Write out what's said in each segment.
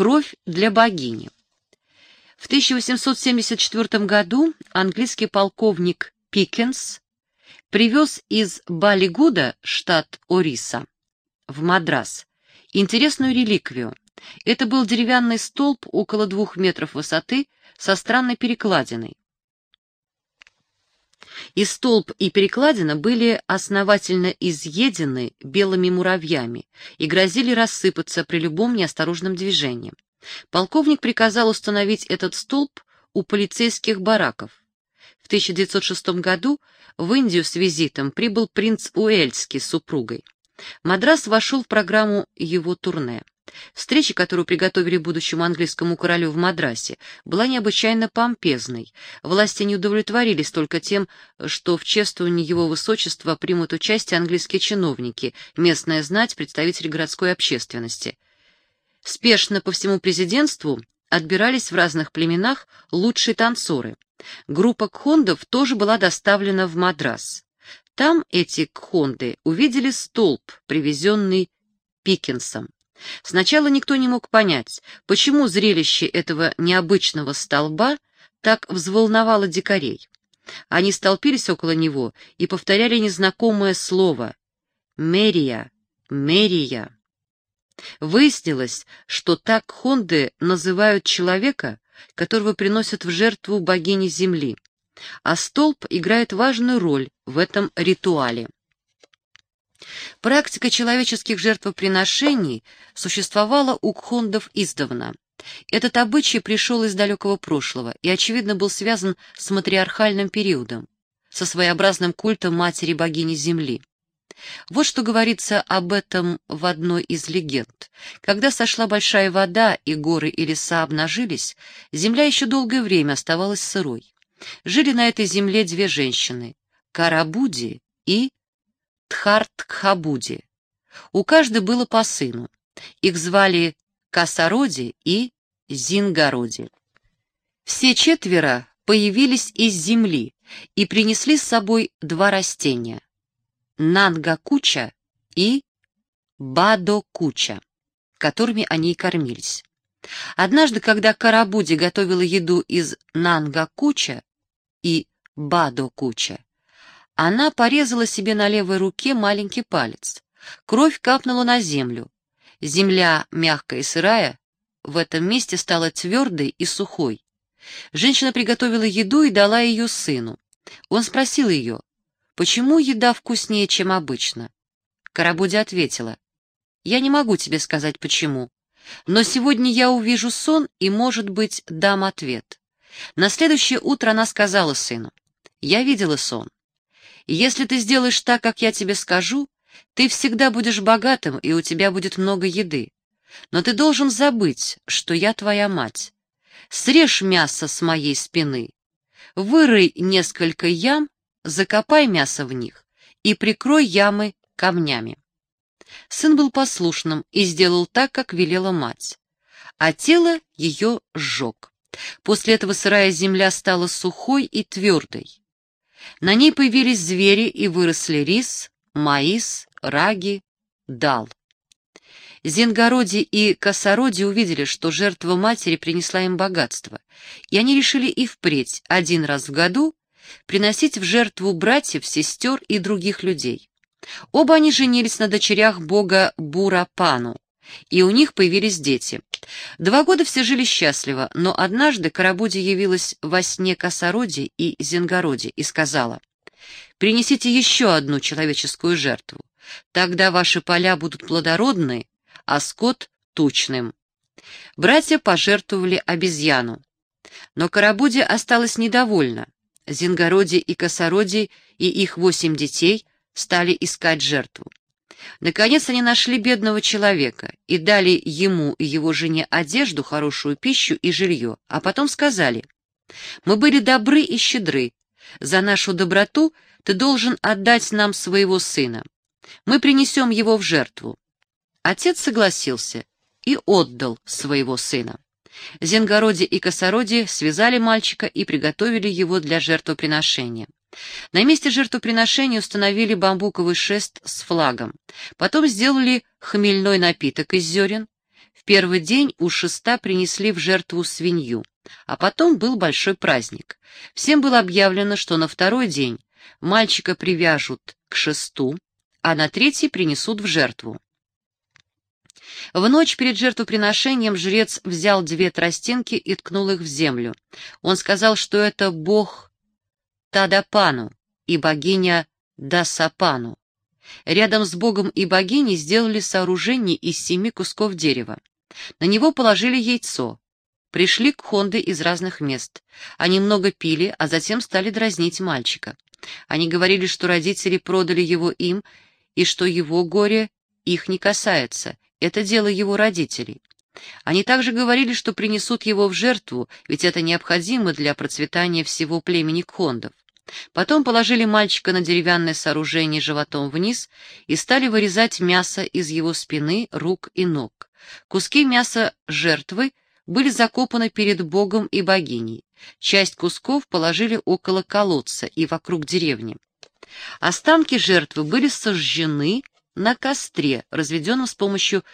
Кровь для богини. В 1874 году английский полковник Пикенс привез из Балигуда, штат Ориса, в Мадрас, интересную реликвию. Это был деревянный столб около двух метров высоты со странной перекладиной. И столб, и перекладина были основательно изъедены белыми муравьями и грозили рассыпаться при любом неосторожном движении. Полковник приказал установить этот столб у полицейских бараков. В 1906 году в Индию с визитом прибыл принц Уэльский с супругой. Мадрас вошел в программу его турне. Встреча, которую приготовили будущему английскому королю в Мадрасе, была необычайно помпезной. Власти не удовлетворились только тем, что в чествовании его высочества примут участие английские чиновники, местная знать, представители городской общественности. Спешно по всему президентству отбирались в разных племенах лучшие танцоры. Группа кхондов тоже была доставлена в Мадрас. Там эти кхонды увидели столб, привезенный Пикинсом. Сначала никто не мог понять, почему зрелище этого необычного столба так взволновало дикарей. Они столпились около него и повторяли незнакомое слово «Мерия, Мерия». Выяснилось, что так хонды называют человека, которого приносят в жертву богине Земли, а столб играет важную роль в этом ритуале. Практика человеческих жертвоприношений существовала у кхондов издавна. Этот обычай пришел из далекого прошлого и, очевидно, был связан с матриархальным периодом, со своеобразным культом матери-богини Земли. Вот что говорится об этом в одной из легенд. Когда сошла большая вода и горы и леса обнажились, земля еще долгое время оставалась сырой. Жили на этой земле две женщины — Карабуди и Тхартхабуди. У каждой было по сыну. Их звали Касароди и Зингороди. Все четверо появились из земли и принесли с собой два растения — Нангакуча и Бадокуча, которыми они и кормились. Однажды, когда Карабуди готовила еду из Нангакуча и Бадокуча, она порезала себе на левой руке маленький палец. Кровь капнула на землю. Земля, мягкая и сырая, в этом месте стала твердой и сухой. Женщина приготовила еду и дала ее сыну. Он спросил ее, почему еда вкуснее, чем обычно. Карабуди ответила, я не могу тебе сказать почему, но сегодня я увижу сон и, может быть, дам ответ. На следующее утро она сказала сыну, я видела сон. Если ты сделаешь так, как я тебе скажу, ты всегда будешь богатым, и у тебя будет много еды. Но ты должен забыть, что я твоя мать. Срежь мясо с моей спины, вырой несколько ям, закопай мясо в них и прикрой ямы камнями. Сын был послушным и сделал так, как велела мать, а тело ее сжег. После этого сырая земля стала сухой и твердой. На ней появились звери и выросли рис, маис, раги, дал. Зингороди и Косороди увидели, что жертва матери принесла им богатство, и они решили и впредь, один раз в году, приносить в жертву братьев, сестер и других людей. Оба они женились на дочерях бога Бурапану, и у них появились дети. Два года все жили счастливо, но однажды Карабуди явилась во сне Косороди и Зенгороди и сказала, «Принесите еще одну человеческую жертву, тогда ваши поля будут плодородны, а скот — тучным». Братья пожертвовали обезьяну. Но Карабуди осталась недовольна. Зингороди и Косороди и их восемь детей стали искать жертву. Наконец они нашли бедного человека и дали ему и его жене одежду, хорошую пищу и жилье, а потом сказали, «Мы были добры и щедры. За нашу доброту ты должен отдать нам своего сына. Мы принесем его в жертву». Отец согласился и отдал своего сына. Зенгороди и Косороди связали мальчика и приготовили его для жертвоприношения. На месте жертвоприношения установили бамбуковый шест с флагом. Потом сделали хмельной напиток из зерен. В первый день у шеста принесли в жертву свинью, а потом был большой праздник. Всем было объявлено, что на второй день мальчика привяжут к шесту, а на третий принесут в жертву. В ночь перед жертвоприношением жрец взял две тростинки и ткнул их в землю. Он сказал, что это бог Тадапану и богиня Дасапану. Рядом с богом и богиней сделали сооружение из семи кусков дерева. На него положили яйцо. Пришли к Хонде из разных мест. Они много пили, а затем стали дразнить мальчика. Они говорили, что родители продали его им, и что его горе их не касается, это дело его родителей. Они также говорили, что принесут его в жертву, ведь это необходимо для процветания всего племени Кхондов. Потом положили мальчика на деревянное сооружение животом вниз и стали вырезать мясо из его спины, рук и ног. Куски мяса жертвы были закопаны перед Богом и богиней. Часть кусков положили около колодца и вокруг деревни. Останки жертвы были сожжены на костре, разведенном с помощью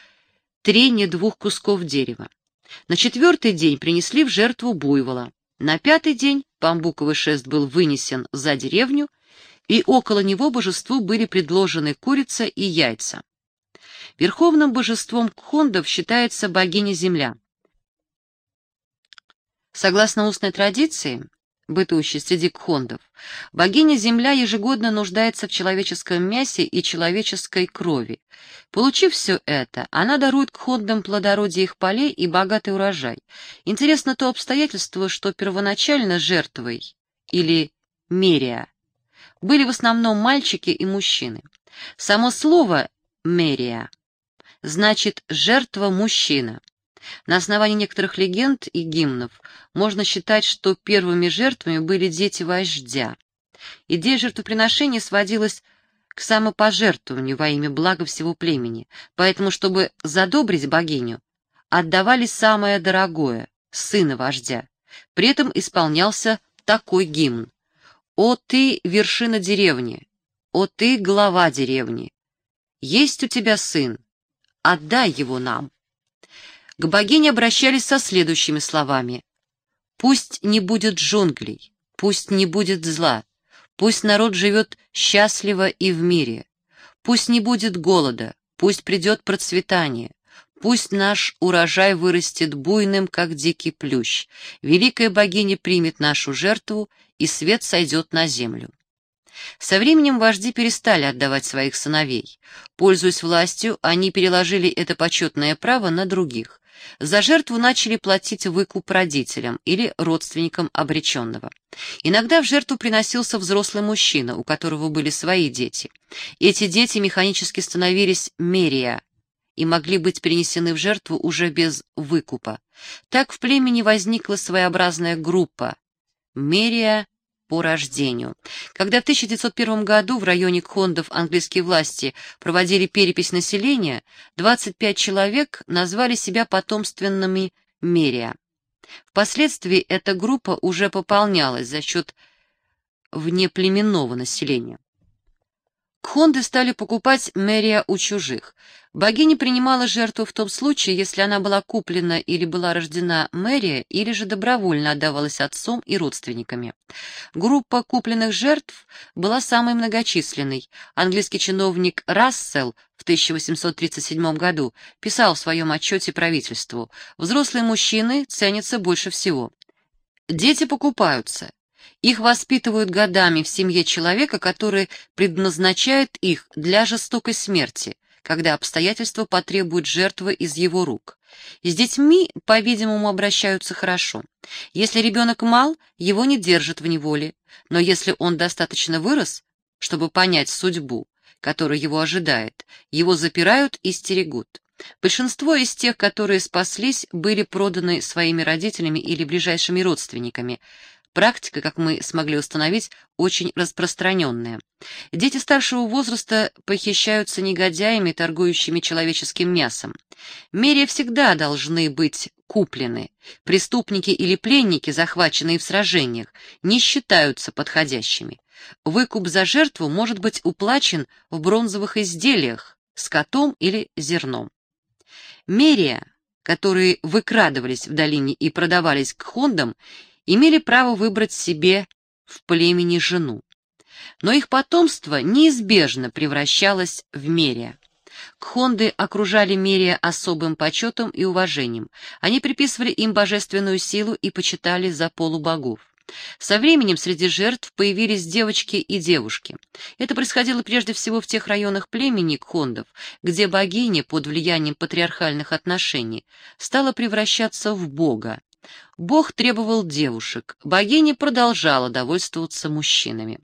трения двух кусков дерева. На четвертый день принесли в жертву буйвола. На пятый день бамбуковый шест был вынесен за деревню, и около него божеству были предложены курица и яйца. Верховным божеством кхондов считается богиня-земля. Согласно устной традиции, бытующей среди кхондов, богиня-земля ежегодно нуждается в человеческом мясе и человеческой крови. Получив все это, она дарует кхондам плодородие их полей и богатый урожай. Интересно то обстоятельство, что первоначально жертвой, или мерия, были в основном мальчики и мужчины. Само слово «мерия» значит «жертва-мужчина». На основании некоторых легенд и гимнов можно считать, что первыми жертвами были дети вождя. Идея жертвоприношения сводилась к самопожертвованию во имя блага всего племени, поэтому, чтобы задобрить богиню, отдавали самое дорогое — сына вождя. При этом исполнялся такой гимн. «О ты, вершина деревни! О ты, глава деревни! Есть у тебя сын! Отдай его нам!» К богине обращались со следующими словами. «Пусть не будет джунглей, пусть не будет зла, пусть народ живет счастливо и в мире, пусть не будет голода, пусть придет процветание, Пусть наш урожай вырастет буйным, как дикий плющ. Великая богиня примет нашу жертву, и свет сойдет на землю. Со временем вожди перестали отдавать своих сыновей. Пользуясь властью, они переложили это почетное право на других. За жертву начали платить выкуп родителям или родственникам обреченного. Иногда в жертву приносился взрослый мужчина, у которого были свои дети. Эти дети механически становились мерия и могли быть принесены в жертву уже без выкупа. Так в племени возникла своеобразная группа — мерия по рождению. Когда в 1901 году в районе Кхондов английские власти проводили перепись населения, 25 человек назвали себя потомственными Мерия. Впоследствии эта группа уже пополнялась за счет внеплеменного населения. Кхонды стали покупать Мерия у чужих. Богиня принимала жертву в том случае, если она была куплена или была рождена Мерия, или же добровольно отдавалась отцом и родственниками. Группа купленных жертв была самой многочисленной. Английский чиновник Рассел в 1837 году писал в своем отчете правительству «Взрослые мужчины ценятся больше всего». Дети покупаются, их воспитывают годами в семье человека, который предназначает их для жестокой смерти, когда обстоятельства потребуют жертвы из его рук. С детьми, по-видимому, обращаются хорошо. Если ребенок мал, его не держат в неволе, но если он достаточно вырос, чтобы понять судьбу, которая его ожидает, его запирают и стерегут. Большинство из тех, которые спаслись, были проданы своими родителями или ближайшими родственниками, Практика, как мы смогли установить, очень распространенная. Дети старшего возраста похищаются негодяями, торгующими человеческим мясом. Мерия всегда должны быть куплены. Преступники или пленники, захваченные в сражениях, не считаются подходящими. Выкуп за жертву может быть уплачен в бронзовых изделиях, скотом или зерном. Мерия которые выкрадывались в долине и продавались к хондам, имели право выбрать себе в племени жену. Но их потомство неизбежно превращалось в мерия. Кхонды окружали Мерия особым почетом и уважением. Они приписывали им божественную силу и почитали за полубогов. Со временем среди жертв появились девочки и девушки. Это происходило прежде всего в тех районах племени кхондов, где богиня под влиянием патриархальных отношений стала превращаться в бога. Бог требовал девушек, богиня продолжала довольствоваться мужчинами.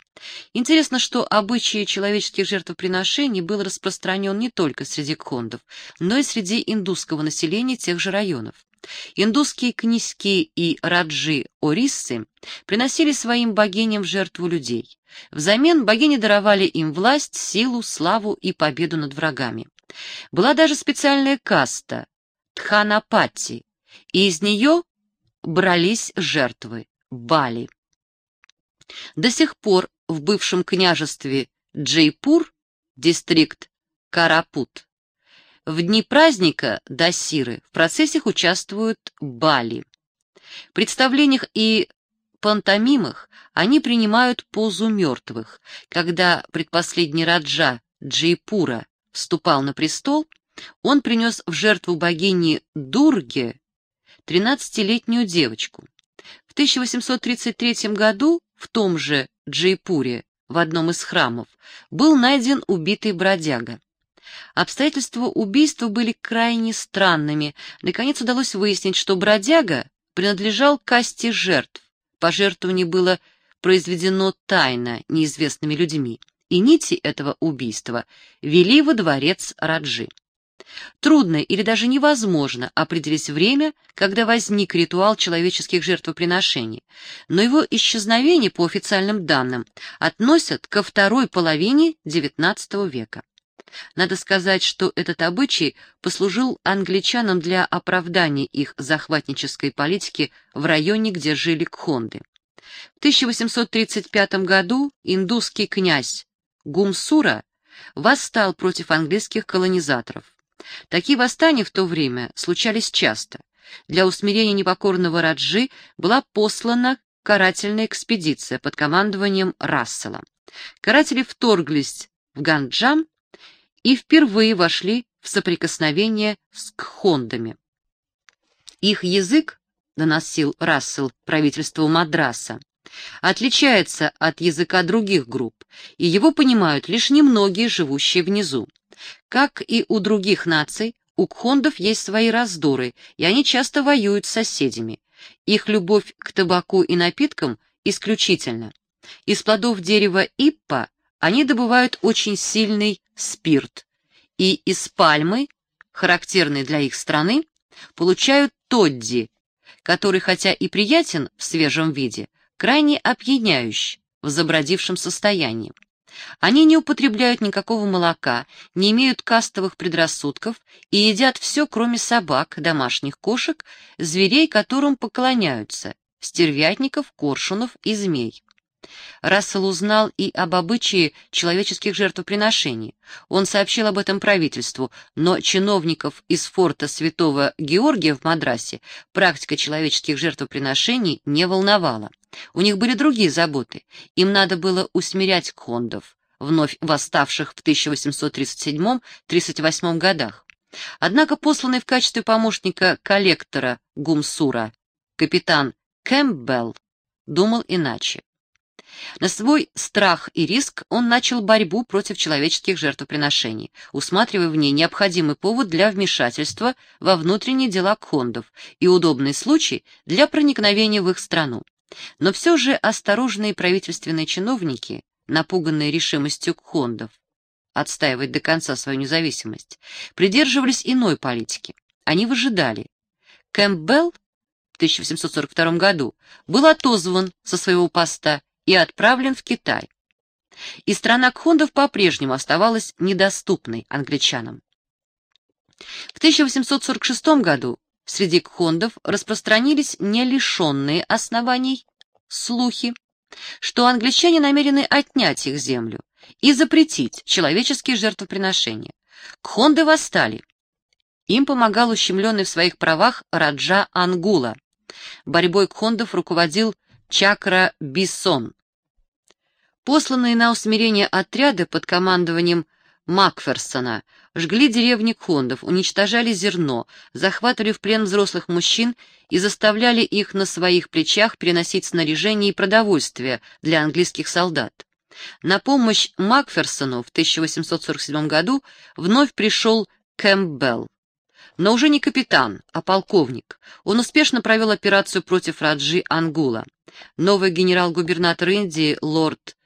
Интересно, что обычай человеческих жертвоприношений был распространен не только среди кхондов, но и среди индусского населения тех же районов. Индусские князьки и раджи-ориссы приносили своим богиням жертву людей. Взамен богини даровали им власть, силу, славу и победу над врагами. Была даже специальная каста – Тханапати, и из нее брались жертвы – Бали. До сих пор в бывшем княжестве Джейпур, дистрикт Карапут, в дни праздника Дасиры в процессах участвуют бали. В представлениях и пантомимах они принимают позу мертвых. Когда предпоследний Раджа Джейпура вступал на престол, он принес в жертву богини Дурге 13-летнюю девочку. В 1833 году в том же Джейпуре, в одном из храмов, был найден убитый бродяга. Обстоятельства убийства были крайне странными. Наконец удалось выяснить, что бродяга принадлежал касте жертв. Пожертвование было произведено тайно неизвестными людьми, и нити этого убийства вели во дворец Раджи. Трудно или даже невозможно определить время, когда возник ритуал человеческих жертвоприношений, но его исчезновение, по официальным данным, относят ко второй половине XIX века. Надо сказать, что этот обычай послужил англичанам для оправдания их захватнической политики в районе, где жили кхонды. В 1835 году индусский князь Гумсура восстал против английских колонизаторов. Такие восстания в то время случались часто. Для усмирения непокорного Раджи была послана карательная экспедиция под командованием Рассела. Каратели вторглись в Ганджам и впервые вошли в соприкосновение с кхондами. Их язык, доносил Рассел правительству Мадраса, отличается от языка других групп, и его понимают лишь немногие, живущие внизу. Как и у других наций, у кхондов есть свои раздоры, и они часто воюют с соседями. Их любовь к табаку и напиткам исключительна. Из плодов дерева иппа они добывают очень сильный спирт, и из пальмы, характерной для их страны, получают тодди, который хотя и приятен в свежем виде, крайне опьяняющий в забродившем состоянии. Они не употребляют никакого молока, не имеют кастовых предрассудков и едят все, кроме собак, домашних кошек, зверей, которым поклоняются, стервятников, коршунов и змей. Рассел узнал и об обычае человеческих жертвоприношений. Он сообщил об этом правительству, но чиновников из форта святого Георгия в Мадрасе практика человеческих жертвоприношений не волновала. У них были другие заботы. Им надо было усмирять кхондов, вновь восставших в 1837-38 годах. Однако посланный в качестве помощника коллектора Гумсура капитан Кэмпбелл думал иначе. На свой страх и риск он начал борьбу против человеческих жертвоприношений, усматривая в ней необходимый повод для вмешательства во внутренние дела кхондов и удобный случай для проникновения в их страну. Но все же осторожные правительственные чиновники, напуганные решимостью кхондов, отстаивать до конца свою независимость, придерживались иной политики. Они выжидали. Кэмпбелл в 1842 году был отозван со своего поста и отправлен в Китай. И страна кхондов по-прежнему оставалась недоступной англичанам. В 1846 году среди кхондов распространились не лишенные оснований слухи, что англичане намерены отнять их землю и запретить человеческие жертвоприношения. Кхонды восстали, Им помогал ущемленный в своих правах Раджа Ангула. Борьбой кхондов руководил Чакра Биссон. Посланные на усмирение отряды под командованием Макферсона жгли деревни кхондов, уничтожали зерно, захватывали в плен взрослых мужчин и заставляли их на своих плечах переносить снаряжение и продовольствие для английских солдат. На помощь Макферсону в 1847 году вновь пришел Кэмпбелл. Но уже не капитан, а полковник. Он успешно провел операцию против Раджи Ангула. Новый генерал-губернатор Индии, лорд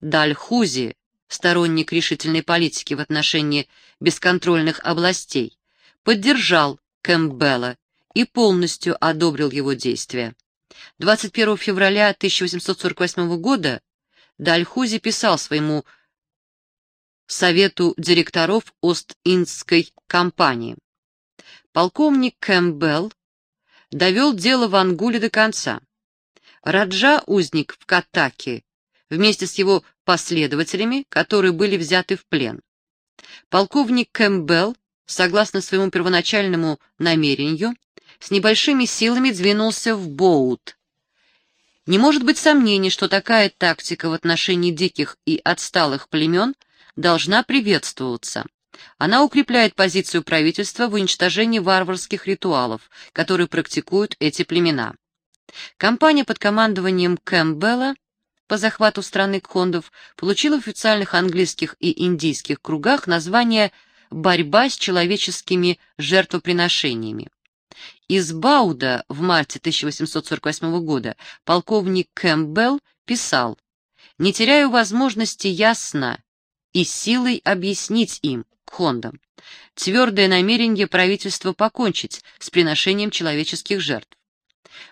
Дальхузи, сторонник решительной политики в отношении бесконтрольных областей, поддержал Кэмпбелла и полностью одобрил его действия. 21 февраля 1848 года Дальхузи писал своему совету директоров Ост-Индской компании. Полковник Кэмпбелл довел дело в Ангуле до конца. Раджа, узник в Катаке, вместе с его последователями, которые были взяты в плен. Полковник Кэмпбелл, согласно своему первоначальному намерению, с небольшими силами двинулся в Боут. Не может быть сомнений, что такая тактика в отношении диких и отсталых племен должна приветствоваться. Она укрепляет позицию правительства в уничтожении варварских ритуалов, которые практикуют эти племена. Компания под командованием Кэмпбелла по захвату страны кхондов получил в официальных английских и индийских кругах название «Борьба с человеческими жертвоприношениями». Из Бауда в марте 1848 года полковник Кэмпбелл писал «Не теряю возможности ясно и силой объяснить им, кхондам, твердое намерение правительства покончить с приношением человеческих жертв.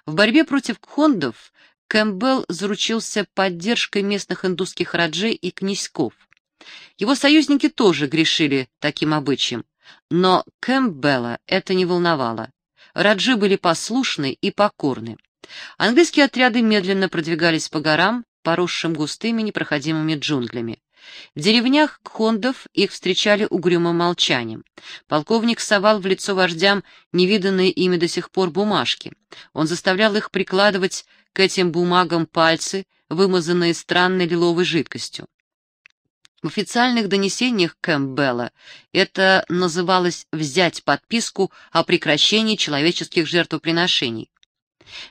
В борьбе против кхондов Кэмпбелл заручился поддержкой местных индусских раджей и князьков. Его союзники тоже грешили таким обычаем, но Кэмпбелла это не волновало. Раджи были послушны и покорны. Английские отряды медленно продвигались по горам, поросшим густыми непроходимыми джунглями. В деревнях кхондов их встречали угрюмым молчанием. Полковник совал в лицо вождям невиданные ими до сих пор бумажки. Он заставлял их прикладывать к этим бумагам пальцы, вымазанные странной лиловой жидкостью. В официальных донесениях Кэмпбелла это называлось «взять подписку о прекращении человеческих жертвоприношений».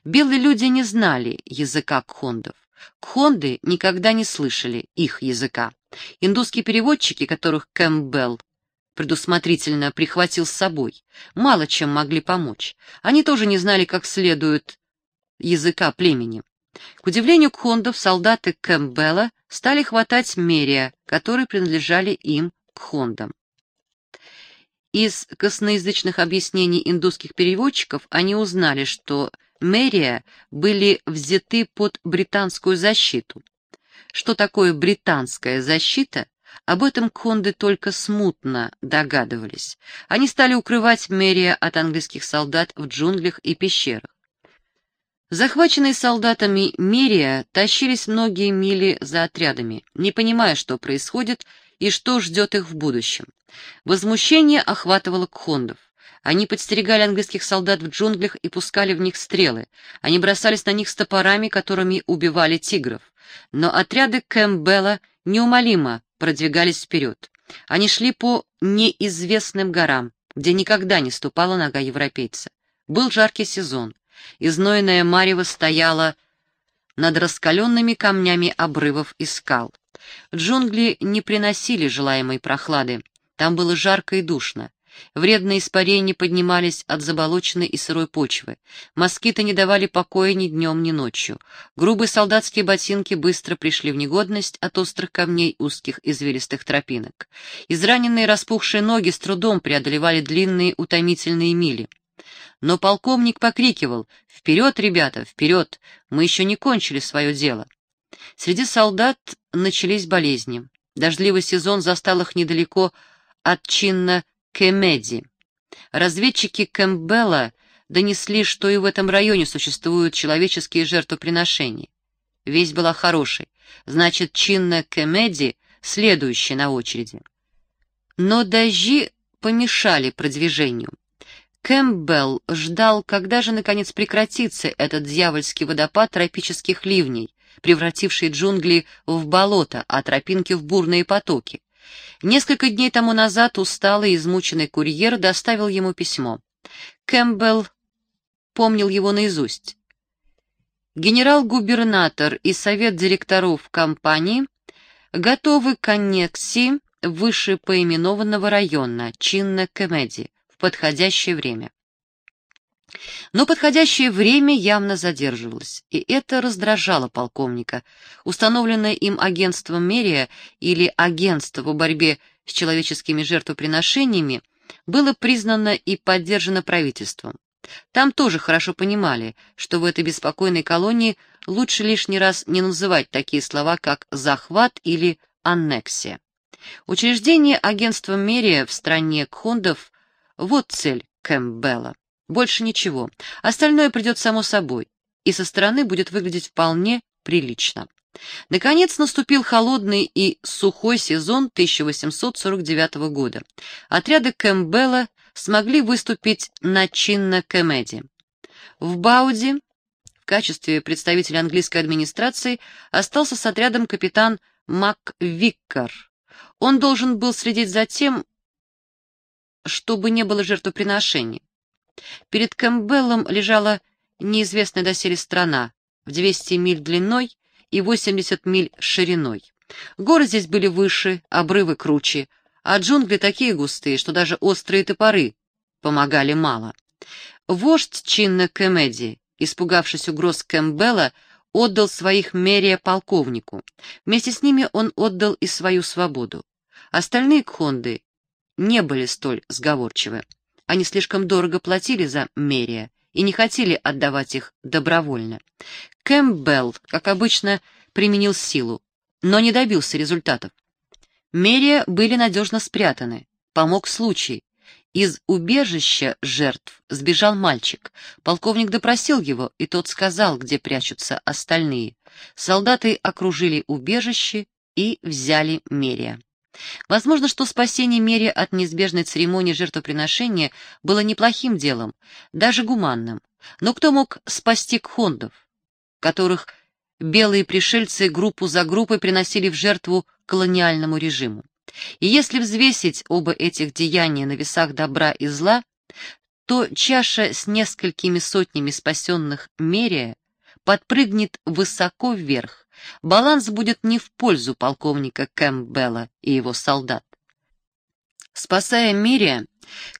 Белые люди не знали языка кхондов. Кхонды никогда не слышали их языка. Индусские переводчики, которых Кэмпбелл предусмотрительно прихватил с собой, мало чем могли помочь. Они тоже не знали, как следует языка племени. К удивлению кхондов, солдаты Кэмпбелла стали хватать мерия, которые принадлежали им, кхондам. Из косноязычных объяснений индусских переводчиков они узнали, что мерия были взяты под британскую защиту. Что такое британская защита, об этом кхонды только смутно догадывались. Они стали укрывать мерия от английских солдат в джунглях и пещерах. Захваченные солдатами Мерия тащились многие мили за отрядами, не понимая, что происходит и что ждет их в будущем. Возмущение охватывало кхондов. Они подстерегали английских солдат в джунглях и пускали в них стрелы. Они бросались на них с топорами, которыми убивали тигров. Но отряды Кэмпбелла неумолимо продвигались вперед. Они шли по неизвестным горам, где никогда не ступала нога европейца. Был жаркий сезон. Изнойная марево стояла над раскаленными камнями обрывов и скал. Джунгли не приносили желаемой прохлады. Там было жарко и душно. Вредные испарения поднимались от заболоченной и сырой почвы. Москиты не давали покоя ни днем, ни ночью. Грубые солдатские ботинки быстро пришли в негодность от острых камней узких извилистых тропинок. Израненные распухшие ноги с трудом преодолевали длинные утомительные мили. Но полковник покрикивал «Вперед, ребята, вперед! Мы еще не кончили свое дело!» Среди солдат начались болезни. Дождливый сезон застал их недалеко от чинна Кемеди. Разведчики Кэмпбелла донесли, что и в этом районе существуют человеческие жертвоприношения. Весть была хорошей, значит, чинна Кемеди следующий на очереди. Но дожди помешали продвижению. Кэмпбелл ждал, когда же наконец прекратится этот дьявольский водопад тропических ливней, превративший джунгли в болото, а тропинки в бурные потоки. Несколько дней тому назад усталый измученный курьер доставил ему письмо. Кэмпбелл помнил его наизусть. Генерал-губернатор и совет директоров компании готовы к аннексии выше поименованного района Чинна-Кэмеди подходящее время. Но подходящее время явно задерживалось, и это раздражало полковника. Установленное им агентством Мерия или агентство по борьбе с человеческими жертвоприношениями было признано и поддержано правительством. Там тоже хорошо понимали, что в этой беспокойной колонии лучше лишний раз не называть такие слова, как «захват» или «аннексия». Учреждение агентства Мерия в стране Кхундов вот цель Кэмпбелла. Больше ничего. Остальное придет само собой, и со стороны будет выглядеть вполне прилично. Наконец наступил холодный и сухой сезон 1849 года. Отряды Кэмпбелла смогли выступить на Чинна-Кэмеди. В Бауди в качестве представителя английской администрации остался с отрядом капитан МакВиккар. Он должен был следить за тем, чтобы не было жертвоприношений. Перед Кэмпбеллом лежала неизвестная доселе страна в 200 миль длиной и 80 миль шириной. Горы здесь были выше, обрывы круче, а джунгли такие густые, что даже острые топоры помогали мало. Вождь Чинна Кэмеди, испугавшись угроз Кэмпбелла, отдал своих мерия полковнику. Вместе с ними он отдал и свою свободу. Остальные кхонды не были столь сговорчивы. Они слишком дорого платили за Мерия и не хотели отдавать их добровольно. Кэмпбелл, как обычно, применил силу, но не добился результатов. Мерия были надежно спрятаны, помог случай. Из убежища жертв сбежал мальчик. Полковник допросил его, и тот сказал, где прячутся остальные. Солдаты окружили убежище и взяли Мерия. Возможно, что спасение Мери от неизбежной церемонии жертвоприношения было неплохим делом, даже гуманным. Но кто мог спасти кхондов, которых белые пришельцы группу за группой приносили в жертву колониальному режиму? И если взвесить оба этих деяния на весах добра и зла, то чаша с несколькими сотнями спасенных Мерия подпрыгнет высоко вверх, баланс будет не в пользу полковника Кэмпбелла и его солдат. Спасая Мирия,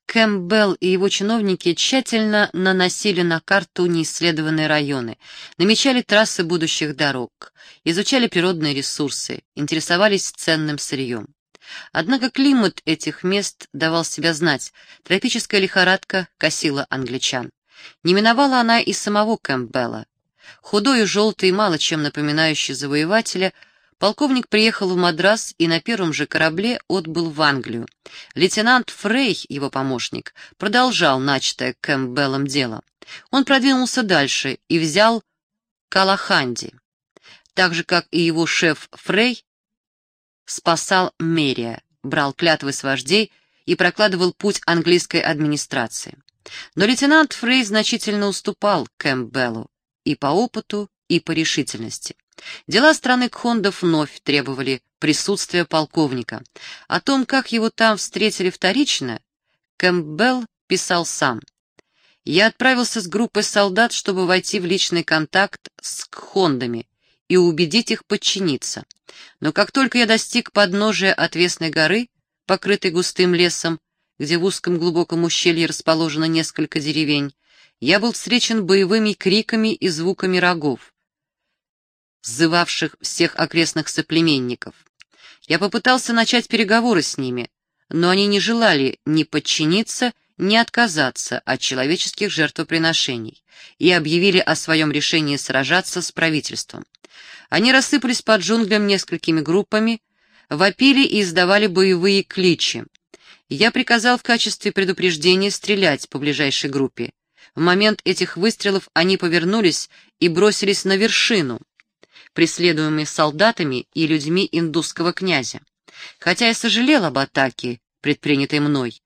Кэмпбелл и его чиновники тщательно наносили на карту неисследованные районы, намечали трассы будущих дорог, изучали природные ресурсы, интересовались ценным сырьем. Однако климат этих мест давал себя знать, тропическая лихорадка косила англичан. Не миновала она и самого Кэмпбелла. Худой и желтый, мало чем напоминающий завоевателя, полковник приехал в Мадрас и на первом же корабле отбыл в Англию. Лейтенант Фрей, его помощник, продолжал начатое Кэмпбеллом дело. Он продвинулся дальше и взял Калаханди. Так же, как и его шеф Фрей, спасал Мерия, брал клятвы с вождей и прокладывал путь английской администрации. Но лейтенант Фрей значительно уступал Кэмпбеллу и по опыту, и по решительности. Дела страны Кхондов вновь требовали присутствия полковника. О том, как его там встретили вторично, Кэмпбелл писал сам. «Я отправился с группой солдат, чтобы войти в личный контакт с Кхондами и убедить их подчиниться. Но как только я достиг подножия отвесной горы, покрытой густым лесом, где в узком глубоком ущелье расположено несколько деревень, я был встречен боевыми криками и звуками рогов, сзывавших всех окрестных соплеменников. Я попытался начать переговоры с ними, но они не желали ни подчиниться, ни отказаться от человеческих жертвоприношений и объявили о своем решении сражаться с правительством. Они рассыпались под джунглям несколькими группами, вопили и издавали боевые кличи. Я приказал в качестве предупреждения стрелять по ближайшей группе. В момент этих выстрелов они повернулись и бросились на вершину, преследуемые солдатами и людьми индусского князя. Хотя я сожалел об атаке, предпринятой мной,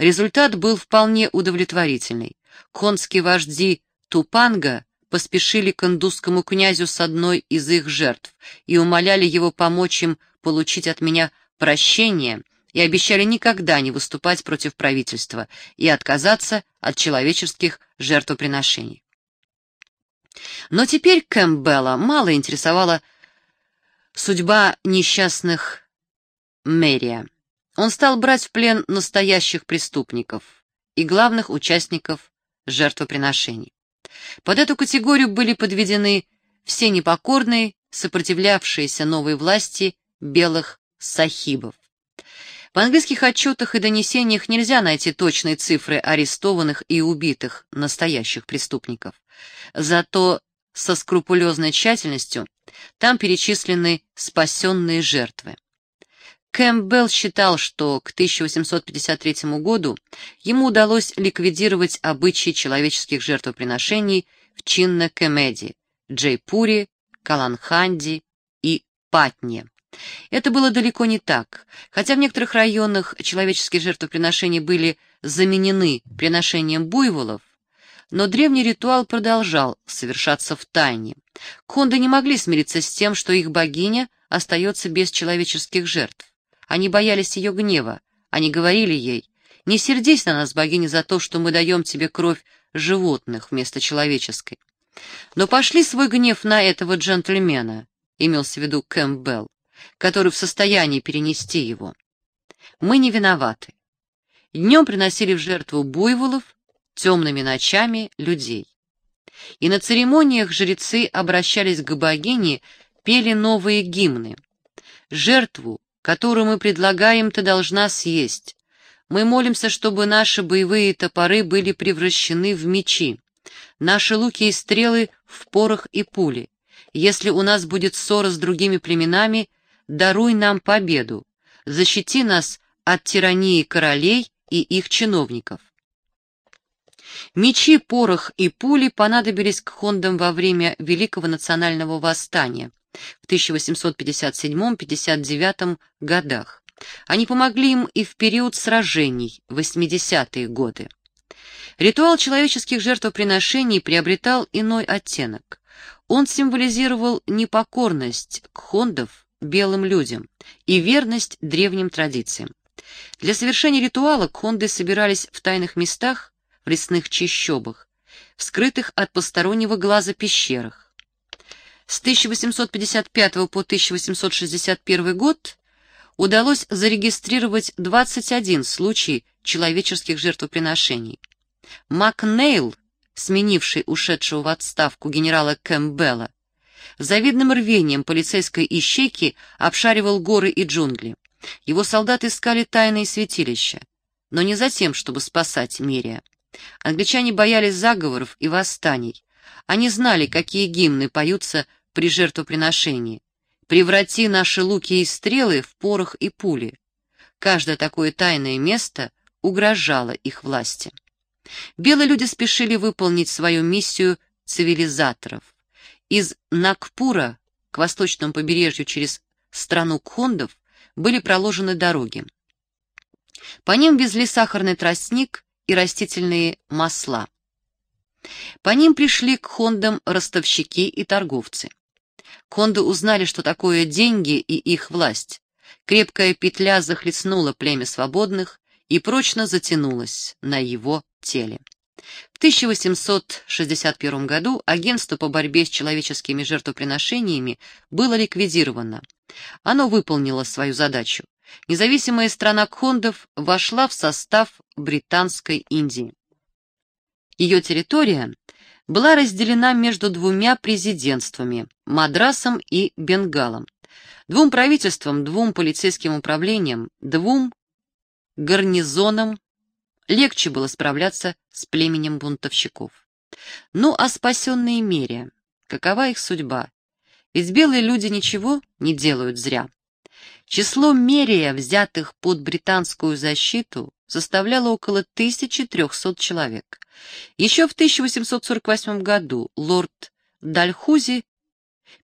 Результат был вполне удовлетворительный. Конские вожди Тупанга поспешили к индусскому князю с одной из их жертв и умоляли его помочь им получить от меня прощение и обещали никогда не выступать против правительства и отказаться от человеческих жертвоприношений. Но теперь Кэмпбелла мало интересовала судьба несчастных Мэрия. Он стал брать в плен настоящих преступников и главных участников жертвоприношений. Под эту категорию были подведены все непокорные, сопротивлявшиеся новой власти белых сахибов. В английских отчетах и донесениях нельзя найти точные цифры арестованных и убитых настоящих преступников. Зато со скрупулезной тщательностью там перечислены спасенные жертвы. Кэмпбелл считал, что к 1853 году ему удалось ликвидировать обычаи человеческих жертвоприношений в Чинна-Кэмеди, Джейпуре, Каланханди и Патне. Это было далеко не так. Хотя в некоторых районах человеческие жертвоприношения были заменены приношением буйволов, но древний ритуал продолжал совершаться в тайне. Конды не могли смириться с тем, что их богиня остается без человеческих жертв. Они боялись ее гнева. Они говорили ей, «Не сердись на нас, богиня, за то, что мы даем тебе кровь животных вместо человеческой». Но пошли свой гнев на этого джентльмена, имелся в виду Кэмпбелл который в состоянии перенести его. Мы не виноваты. Днем приносили в жертву буйволов, темными ночами — людей. И на церемониях жрецы обращались к богине, пели новые гимны. «Жертву, которую мы предлагаем, ты должна съесть. Мы молимся, чтобы наши боевые топоры были превращены в мечи, наши луки и стрелы — в порох и пули. Если у нас будет ссора с другими племенами — даруй нам победу, защити нас от тирании королей и их чиновников. Мечи, порох и пули понадобились к хондам во время Великого национального восстания в 1857-59 годах. Они помогли им и в период сражений, 80-е годы. Ритуал человеческих жертвоприношений приобретал иной оттенок. Он символизировал непокорность к хондов белым людям и верность древним традициям. Для совершения ритуала кхонды собирались в тайных местах, в лесных чащобах, в скрытых от постороннего глаза пещерах. С 1855 по 1861 год удалось зарегистрировать 21 случай человеческих жертвоприношений. Макнейл, сменивший ушедшего в отставку генерала Кэмпбелла, завидным рвением полицейской ищейки обшаривал горы и джунгли. Его солдаты искали тайные святилища, но не за тем, чтобы спасать Мирия. Англичане боялись заговоров и восстаний. Они знали, какие гимны поются при жертвоприношении. «Преврати наши луки и стрелы в порох и пули». Каждое такое тайное место угрожало их власти. Белые люди спешили выполнить свою миссию цивилизаторов. Из Накпура к восточному побережью через страну Кхондов были проложены дороги. По ним везли сахарный тростник и растительные масла. По ним пришли к хондам ростовщики и торговцы. Хонды узнали, что такое деньги и их власть. Крепкая петля захлестнула племя свободных и прочно затянулась на его теле. В 1861 году агентство по борьбе с человеческими жертвоприношениями было ликвидировано. Оно выполнило свою задачу. Независимая страна Кхондов вошла в состав Британской Индии. Ее территория была разделена между двумя президентствами – Мадрасом и Бенгалом, двум правительствам, двум полицейским управлениям, двум гарнизонам легче было справляться с племенем бунтовщиков. Ну а спасенные Мерия, какова их судьба? Ведь белые люди ничего не делают зря. Число Мерия, взятых под британскую защиту, составляло около 1300 человек. Еще в 1848 году лорд Дальхузи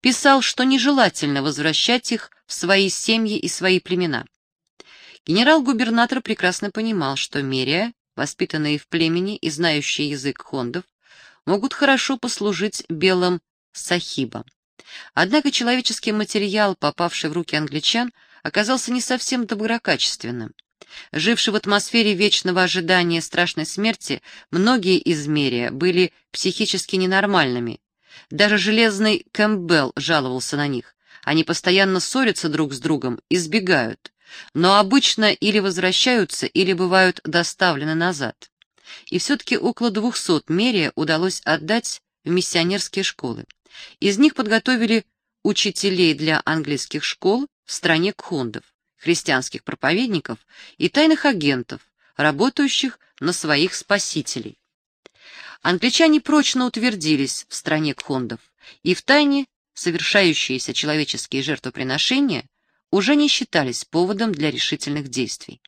писал, что нежелательно возвращать их в свои семьи и свои племена. Генерал-губернатор прекрасно понимал, что Мерия, воспитанные в племени и знающие язык хондов, могут хорошо послужить белым сахибам. Однако человеческий материал, попавший в руки англичан, оказался не совсем доброкачественным. Жившие в атмосфере вечного ожидания страшной смерти, многие из Мерия были психически ненормальными. Даже железный Кэмпбелл жаловался на них. Они постоянно ссорятся друг с другом, избегают, но обычно или возвращаются, или бывают доставлены назад. И все-таки около двухсот Мерия удалось отдать в миссионерские школы. Из них подготовили учителей для английских школ в стране кхондов христианских проповедников и тайных агентов, работающих на своих спасителей. Англичане прочно утвердились в стране кхондов, и в тайне совершающиеся человеческие жертвоприношения уже не считались поводом для решительных действий.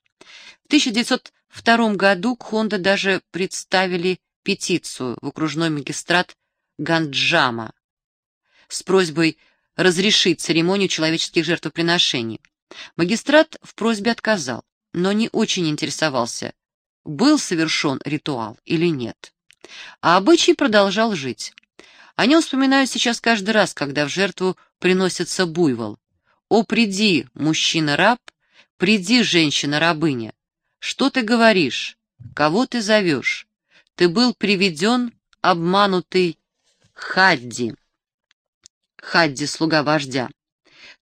В 1902 году Кхонда даже представили петицию в окружной магистрат Ганджама с просьбой разрешить церемонию человеческих жертвоприношений. Магистрат в просьбе отказал, но не очень интересовался, был совершен ритуал или нет. А обычай продолжал жить. О нем вспоминаю сейчас каждый раз, когда в жертву приносится буйвол. «О, приди, мужчина-раб, приди, женщина-рабыня! Что ты говоришь? Кого ты зовешь? Ты был приведен, обманутый Хадди». Хадди, слуга вождя.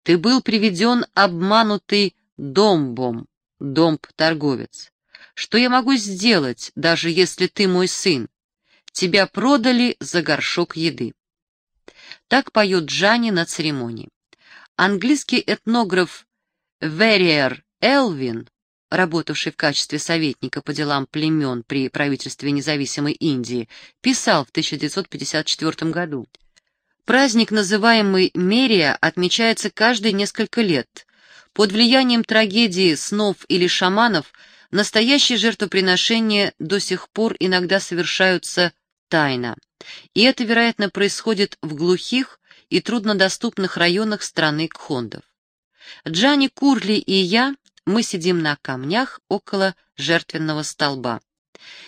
Ты был приведен обманутый домбом, домб-торговец. Что я могу сделать, даже если ты мой сын? Тебя продали за горшок еды. Так поет Джани на церемонии. Английский этнограф Вериер Элвин, работавший в качестве советника по делам племен при правительстве независимой Индии, писал в 1954 году. Праздник, называемый Мерия, отмечается каждые несколько лет. Под влиянием трагедии снов или шаманов настоящие жертвоприношения до сих пор иногда совершаются тайно. И это, вероятно, происходит в глухих и труднодоступных районах страны Кхондов. Джани Курли и я, мы сидим на камнях около жертвенного столба.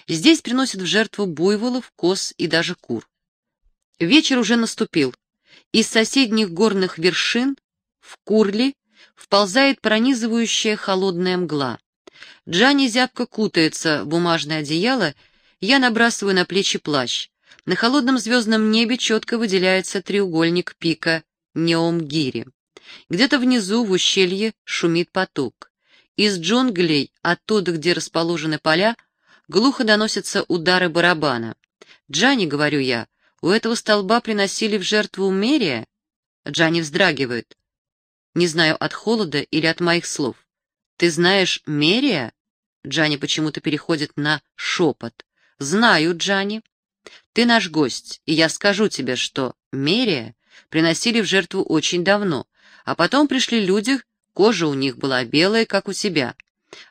Здесь приносят в жертву буйволов, коз и даже кур. Вечер уже наступил. Из соседних горных вершин в Курли вползает пронизывающая холодная мгла. Джани зябко кутается в бумажное одеяло, я набрасываю на плечи плащ. На холодном звездном небе четко выделяется треугольник пика Неомгири. Где-то внизу, в ущелье, шумит поток. Из джунглей, оттуда, где расположены поля, глухо доносятся удары барабана. «Джани», — говорю я, у этого столба приносили в жертву Мерия? Джанни вздрагивает. Не знаю, от холода или от моих слов. Ты знаешь Мерия? Джанни почему-то переходит на шепот. Знаю, Джанни. Ты наш гость, и я скажу тебе, что Мерия приносили в жертву очень давно, а потом пришли люди, кожа у них была белая, как у тебя.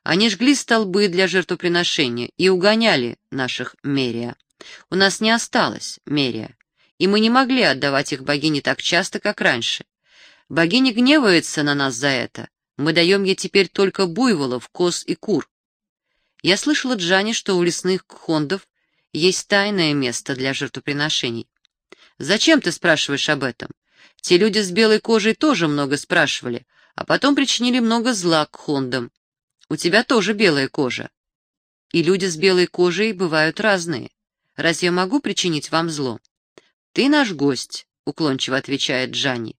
Они жгли столбы для жертвоприношения и угоняли наших Мерия. У нас не осталось Мерия, и мы не могли отдавать их богине так часто, как раньше. Богиня гневается на нас за это. Мы даем ей теперь только буйволов, коз и кур. Я слышала, Джани, что у лесных хондов есть тайное место для жертвоприношений. Зачем ты спрашиваешь об этом? Те люди с белой кожей тоже много спрашивали, а потом причинили много зла к хондам. У тебя тоже белая кожа. И люди с белой кожей бывают разные. Разве я могу причинить вам зло?» «Ты наш гость», — уклончиво отвечает Джанни.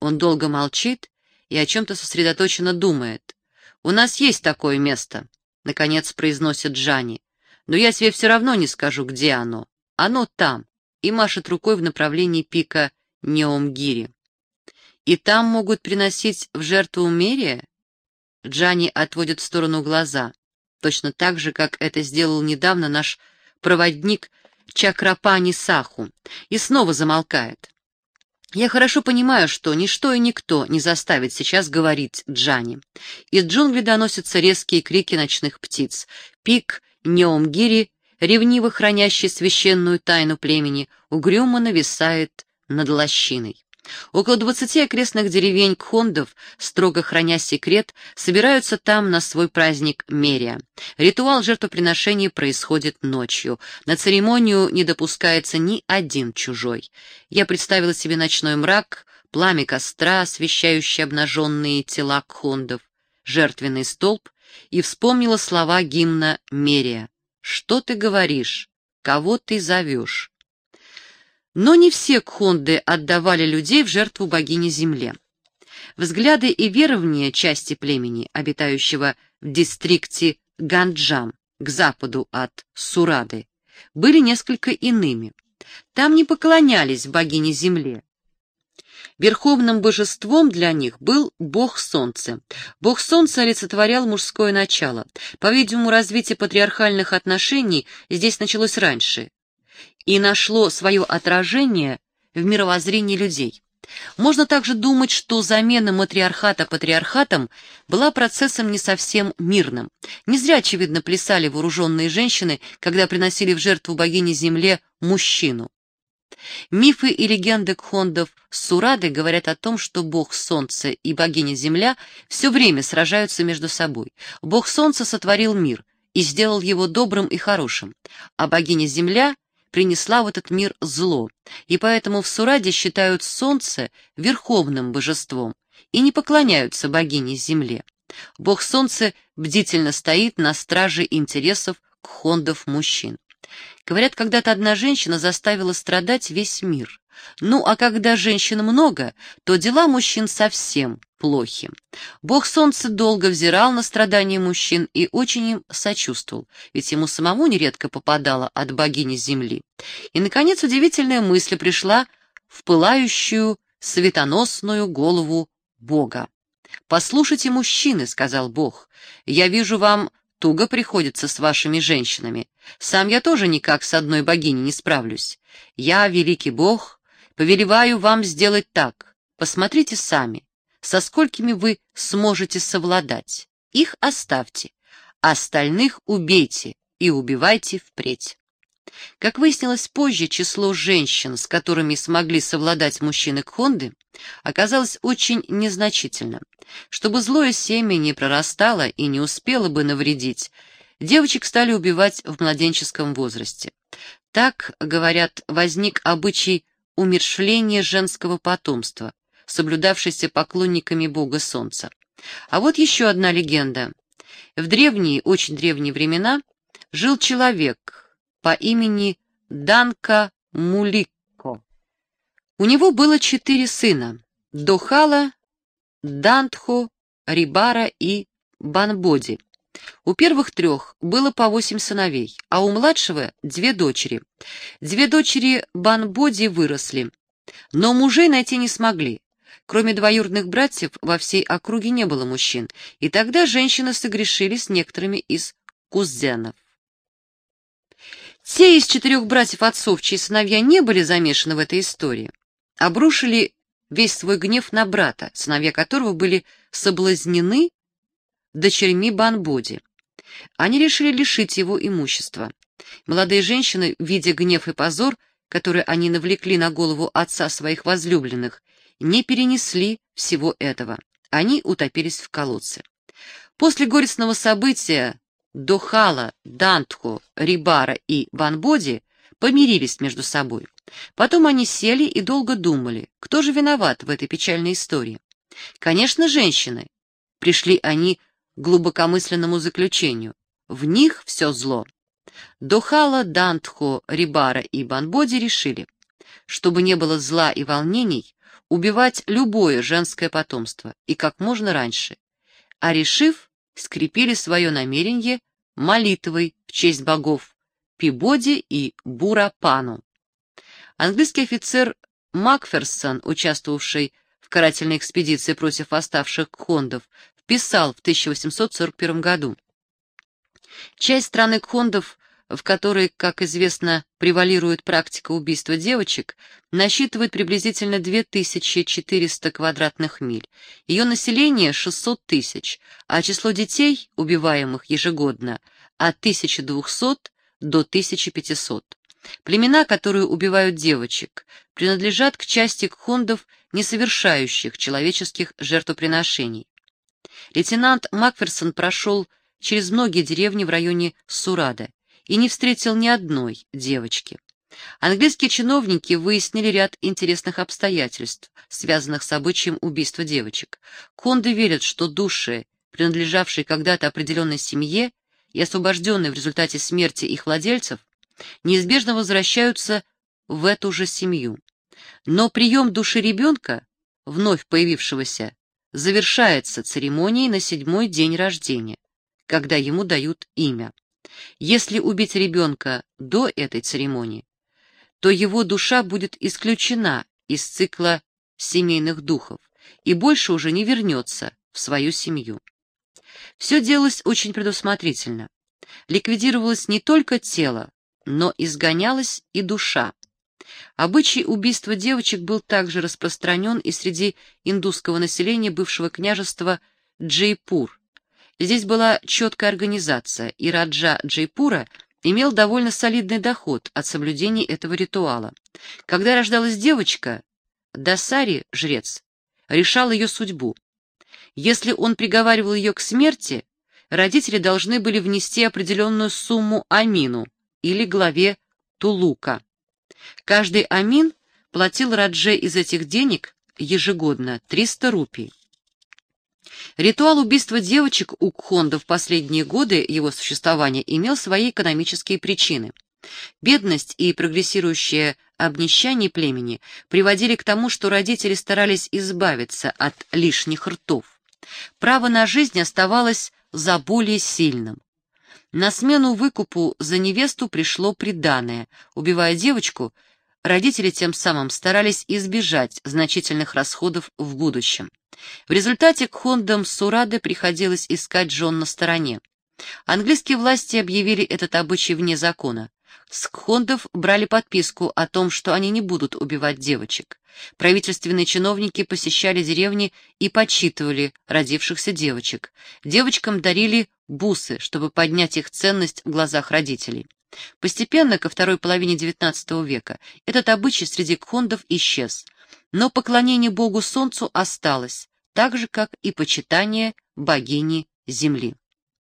Он долго молчит и о чем-то сосредоточенно думает. «У нас есть такое место», — наконец произносит Джанни. «Но я тебе все равно не скажу, где оно. Оно там», — и машет рукой в направлении пика Неомгири. «И там могут приносить в жертву Мерия?» Джанни отводит в сторону глаза, точно так же, как это сделал недавно наш проводник Чакрапани Саху, и снова замолкает. Я хорошо понимаю, что ничто и никто не заставит сейчас говорить Джани. Из джунглей доносятся резкие крики ночных птиц. Пик Неомгири, ревниво хранящий священную тайну племени, угрюмо нависает над лощиной. Около двадцати окрестных деревень Кхондов, строго храня секрет, собираются там на свой праздник Мерия. Ритуал жертвоприношения происходит ночью. На церемонию не допускается ни один чужой. Я представила себе ночной мрак, пламя костра, освещающее обнаженные тела Кхондов, жертвенный столб, и вспомнила слова гимна Мерия. «Что ты говоришь? Кого ты зовешь?» Но не все кхонды отдавали людей в жертву богине Земле. Взгляды и верования части племени, обитающего в дистрикте Ганджам, к западу от Сурады, были несколько иными. Там не поклонялись богине Земле. Верховным божеством для них был бог солнца. Бог солнца олицетворял мужское начало. По-видимому, развитие патриархальных отношений здесь началось раньше и нашло свое отражение в мировоззрении людей. Можно также думать, что замена матриархата патриархатом была процессом не совсем мирным. Не зря, очевидно, плясали вооруженные женщины, когда приносили в жертву богине Земле мужчину. Мифы и легенды кхондов Сурады говорят о том, что бог Солнца и богиня Земля все время сражаются между собой. Бог Солнца сотворил мир и сделал его добрым и хорошим, а богиня Земля принесла в этот мир зло, и поэтому в Сураде считают солнце верховным божеством и не поклоняются богине Земле. Бог солнца бдительно стоит на страже интересов кхондов мужчин. Говорят, когда-то одна женщина заставила страдать весь мир. Ну, а когда женщин много, то дела мужчин совсем плохи. Бог Солнца долго взирал на страдания мужчин и очень им сочувствовал, ведь ему самому нередко попадало от богини Земли. И, наконец, удивительная мысль пришла в пылающую светоносную голову Бога. «Послушайте, мужчины», — сказал Бог, — «я вижу, вам туго приходится с вашими женщинами. Сам я тоже никак с одной богиней не справлюсь. Я, великий Бог, повелеваю вам сделать так. Посмотрите сами, со сколькими вы сможете совладать. Их оставьте, остальных убейте и убивайте впредь. Как выяснилось позже, число женщин, с которыми смогли совладать мужчины Кхонды, оказалось очень незначительно. Чтобы злое семя не прорастало и не успело бы навредить, девочек стали убивать в младенческом возрасте. Так, говорят, возник обычай умершвления женского потомства, соблюдавшийся поклонниками бога солнца. А вот еще одна легенда. В древние, очень древние времена жил человек по имени Данка Муликко. У него было четыре сына — Дохала, Дантхо, Рибара и Банбоди. У первых трех было по восемь сыновей, а у младшего — две дочери. Две дочери Банбоди выросли, но мужей найти не смогли. Кроме двоюродных братьев, во всей округе не было мужчин, и тогда женщины согрешили с некоторыми из кузенов. Те из четырех братьев-отцов, чьи сыновья не были замешаны в этой истории, обрушили весь свой гнев на брата, сыновья которого были соблазнены дочерьми Банбоди. Они решили лишить его имущества. Молодые женщины, видя гнев и позор, который они навлекли на голову отца своих возлюбленных, не перенесли всего этого. Они утопились в колодце. После горестного события Дохала, Дантхо, Рибара и Банбоди помирились между собой. Потом они сели и долго думали, кто же виноват в этой печальной истории. Конечно, женщины. Пришли они к глубокомысленному заключению. В них все зло. Дохала, Дантхо, Рибара и Банбоди решили, чтобы не было зла и волнений, убивать любое женское потомство и как можно раньше. А решив, скрепили свое намерение молитвой в честь богов Пибоди и Бурапану. Английский офицер Макферсон, участвовавший в карательной экспедиции против восставших кхондов, вписал в 1841 году. Часть страны кхондов в которой, как известно, превалирует практика убийства девочек, насчитывает приблизительно 2400 квадратных миль. Ее население 600 тысяч, а число детей, убиваемых ежегодно, от 1200 до 1500. Племена, которые убивают девочек, принадлежат к части кхондов, не совершающих человеческих жертвоприношений. Лейтенант Макферсон прошел через многие деревни в районе Сурада и не встретил ни одной девочки. Английские чиновники выяснили ряд интересных обстоятельств, связанных с обычаем убийства девочек. Конды верят, что души, принадлежавшие когда-то определенной семье и освобожденные в результате смерти их владельцев, неизбежно возвращаются в эту же семью. Но прием души ребенка, вновь появившегося, завершается церемонией на седьмой день рождения, когда ему дают имя. Если убить ребенка до этой церемонии, то его душа будет исключена из цикла семейных духов и больше уже не вернется в свою семью. Все делалось очень предусмотрительно. Ликвидировалось не только тело, но изгонялась и душа. Обычай убийства девочек был также распространен и среди индусского населения бывшего княжества Джейпур. Здесь была четкая организация, и Раджа Джейпура имел довольно солидный доход от соблюдения этого ритуала. Когда рождалась девочка, Дасари, жрец, решал ее судьбу. Если он приговаривал ее к смерти, родители должны были внести определенную сумму амину или главе Тулука. Каждый амин платил Радже из этих денег ежегодно 300 рупий. Ритуал убийства девочек у Кхонда в последние годы его существования имел свои экономические причины. Бедность и прогрессирующее обнищание племени приводили к тому, что родители старались избавиться от лишних ртов. Право на жизнь оставалось за более сильным. На смену выкупу за невесту пришло приданое. Убивая девочку, родители тем самым старались избежать значительных расходов в будущем. В результате к Хондам Сурады приходилось искать жен на стороне. Английские власти объявили этот обычай вне закона. С кхондов брали подписку о том, что они не будут убивать девочек. Правительственные чиновники посещали деревни и подсчитывали родившихся девочек. Девочкам дарили бусы, чтобы поднять их ценность в глазах родителей. Постепенно, ко второй половине XIX века, этот обычай среди кхондов исчез, но поклонение богу солнцу осталось, так же, как и почитание богини Земли.